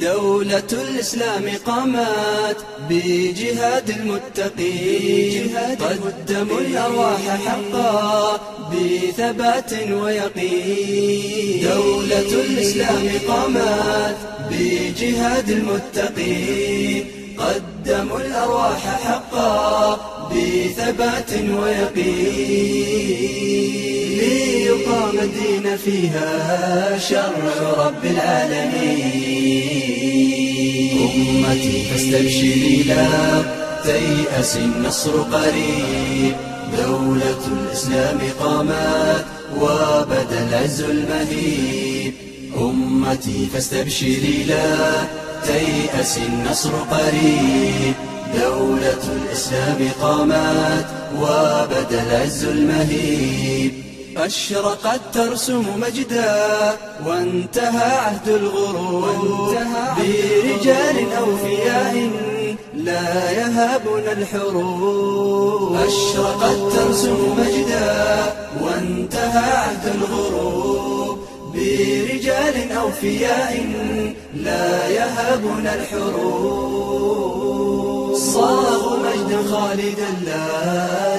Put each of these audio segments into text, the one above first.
دولة الإسلام قامت بجهاد المتقين. قدموا الأرواح حقا بثبات ويقين. دولة الإسلام قامت بجهاد المتقين. قدموا الأرواح حقا بثبات ويقين. ليقام الدين فيها شرع رب العالمين. أمتي فاستبشري لا تيأس النصر قريب. دولة الإسلام قامت وبدأ العز المهيب. أمتي فاستبشري لا تيأس النصر قريب. دولة الإسلام قامت وبدأ العز المهيب. أشرقت ترسم مجدا وانتهى عهد الغرور برجال أوفياء لا يهابون الحروب. أشرقت ترسم مجدا وانتهى عهد الغروب برجال أوفياء لا يهابون الحروب. صاغوا مجدا خالدا لا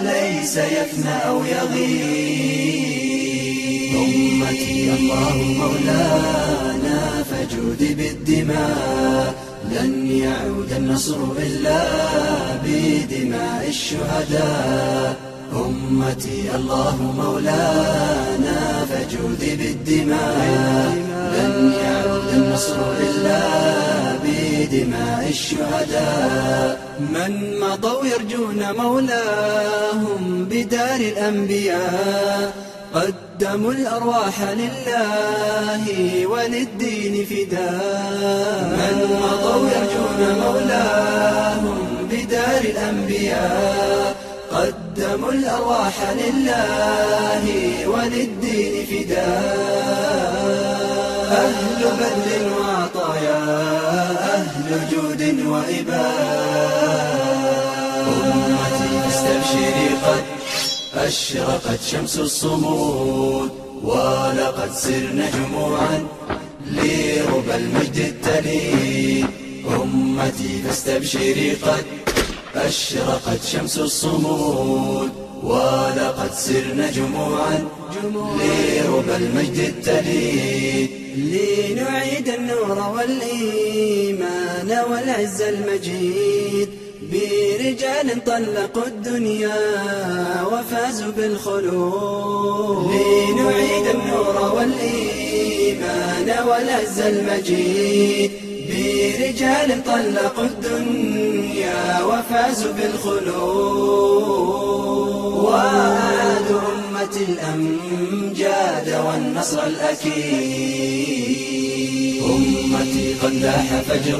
ليس يفنى أو يغيب. أمتي الله مولانا فجود بالدماء لن يعود النصر إلا بدماء الشهداء. أمتي الله مولانا فجود بالدماء لن يعود النصر إلا بدماء الشهداء. من مضوا يرجون مولاهم بدار الأنبياء قدموا الأرواح لله وللدين فداء. من مضوا يرجون مولاهم بدار الأنبياء. قدموا الأرواح لله وللدين فداء. أهل بذل وعطايا أهل جود وإباء. أمتي فاستبشري قد أشرقت شمس الصمود ولقد سرنا جموعا لربى المجد التليد. أمتي فاستبشري قد أشرقت شمس الصمود ولقد سرنا جموعا لربى المجد التليد. لنعيد النور والإيمان والعز المجيد. برجال طلقوا الدنيا وفازوا بالخلود. لنعيد النور والإيمان والعز المجيد. برجال طلقوا الدنيا وفازوا بالخلود. وأعادوا أمة الأمجاد والنصر الأكيد. أمتي قد لاح فجر